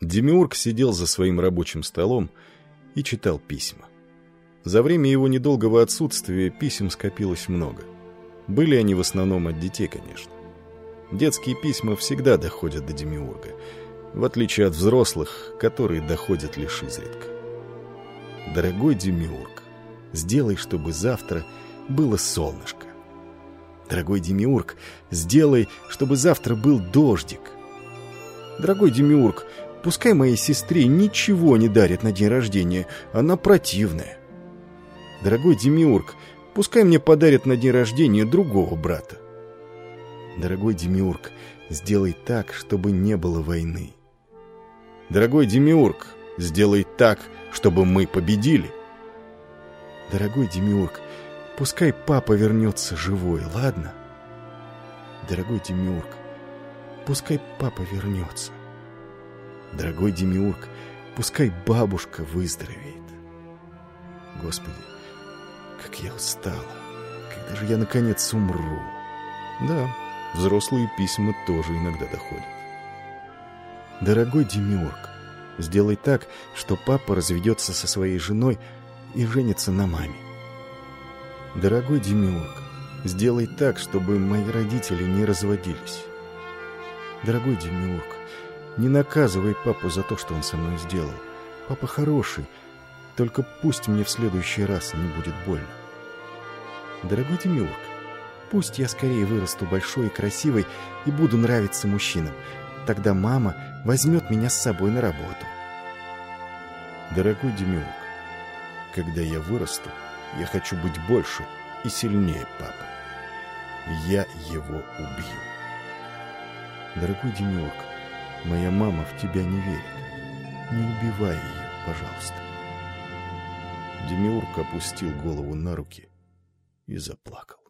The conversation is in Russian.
Демиург сидел за своим рабочим столом и читал письма. За время его недолгого отсутствия писем скопилось много. Были они в основном от детей, конечно. Детские письма всегда доходят до Демиурга, в отличие от взрослых, которые доходят лишь изредка. «Дорогой Демиург, сделай, чтобы завтра было солнышко. Дорогой Демиург, сделай, чтобы завтра был дождик. Дорогой Демиург, Пускай моей сестре ничего не дарят на день рождения, она противная. Дорогой Демиург, пускай мне подарят на день рождения другого брата. Дорогой Демиург, сделай так, чтобы не было войны. Дорогой Демиург, сделай так, чтобы мы победили. Дорогой Демиург, пускай папа вернется живой, ладно? Дорогой Демиург, пускай папа вернется. Дорогой Демиург, пускай бабушка выздоровеет. Господи, как я устала. Когда же я наконец умру? Да, взрослые письма тоже иногда доходят. Дорогой Демиург, сделай так, что папа разведется со своей женой и женится на маме. Дорогой Демиург, сделай так, чтобы мои родители не разводились. Дорогой Демиург, не наказывай папу за то, что он со мной сделал. Папа хороший. Только пусть мне в следующий раз не будет больно. Дорогой Демиург, пусть я скорее вырасту большой и красивой и буду нравиться мужчинам. Тогда мама возьмет меня с собой на работу. Дорогой Демиург, когда я вырасту, я хочу быть больше и сильнее папы. Я его убью. Дорогой Демиург, Моя мама в тебя не верит. Не убивай ее, пожалуйста. Демиург опустил голову на руки и заплакал.